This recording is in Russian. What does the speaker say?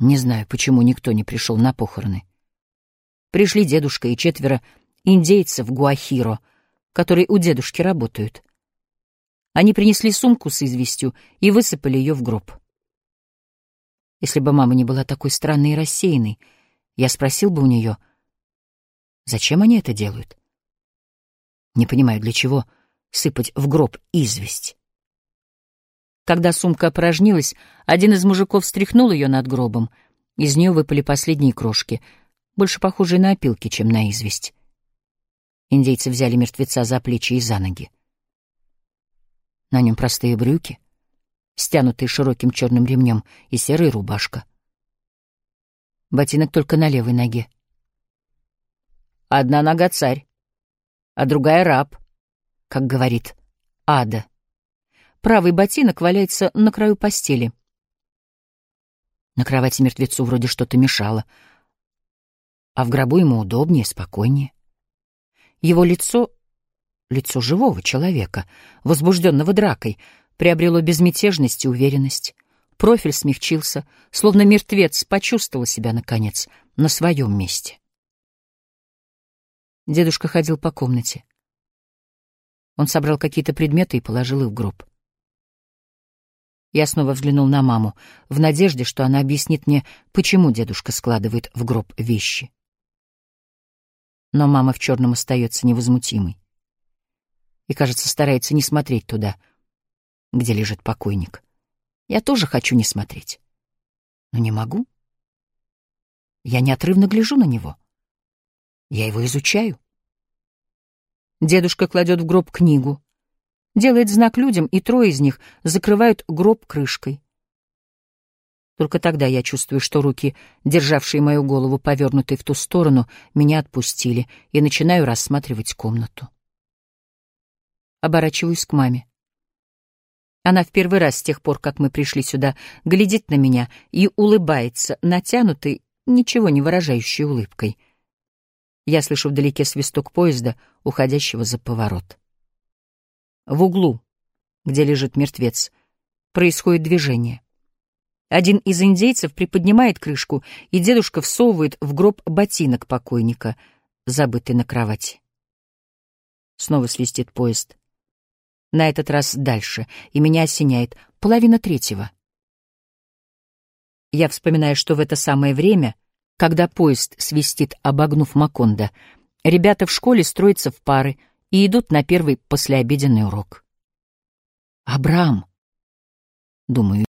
Не знаю, почему никто не пришел на похороны. Пришли дедушка и четверо индейцев Гуахиро, которые у дедушки работают. Они принесли сумку с известью и высыпали ее в гроб. Если бы мама не была такой странной и рассеянной, я спросил бы у нее, зачем они это делают? Не понимаю, для чего сыпать в гроб известь. Когда сумка опорожнилась, один из мужиков встряхнул ее над гробом. Из нее выпали последние крошки, больше похожие на опилки, чем на известь. Индейцы взяли мертвеца за плечи и за ноги. На нем простые брюки, стянутые широким черным ремнем, и серая рубашка. Ботинок только на левой ноге. Одна нога царь, а другая раб, как говорит Ада. Правый ботинок валяется на краю постели. На кровати мертвецу вроде что-то мешало, а в гробу ему удобнее, спокойнее. Его лицо, лицо живого человека, возбужденного дракой, приобрело безмятежность и уверенность. Профиль смягчился, словно мертвец почувствовал себя, наконец, на своем месте. Дедушка ходил по комнате. Он собрал какие-то предметы и положил их в гроб. Я снова взглянул на маму, в надежде, что она объяснит мне, почему дедушка складывает в гроб вещи. Но мама в черном остается невозмутимой. И, кажется, старается не смотреть туда, где лежит покойник. Я тоже хочу не смотреть. Но не могу. Я неотрывно гляжу на него. Я его изучаю. Дедушка кладет в гроб книгу, делает знак людям, и трое из них закрывают гроб крышкой. Только тогда я чувствую, что руки, державшие мою голову повернутой в ту сторону, меня отпустили, и начинаю рассматривать комнату. Оборачиваюсь к маме. Она в первый раз с тех пор, как мы пришли сюда, глядит на меня и улыбается, натянутой, ничего не выражающей улыбкой. Я слышу вдалеке свисток поезда, уходящего за поворот. В углу, где лежит мертвец, происходит движение. Один из индейцев приподнимает крышку, и дедушка всовывает в гроб ботинок покойника, забытый на кровати. Снова свистит поезд. На этот раз дальше, и меня осеняет половина третьего. Я вспоминаю, что в это самое время, когда поезд свистит, обогнув Макондо, ребята в школе строятся в пары — и идут на первый послеобеденный урок. «Абрам!» — думаю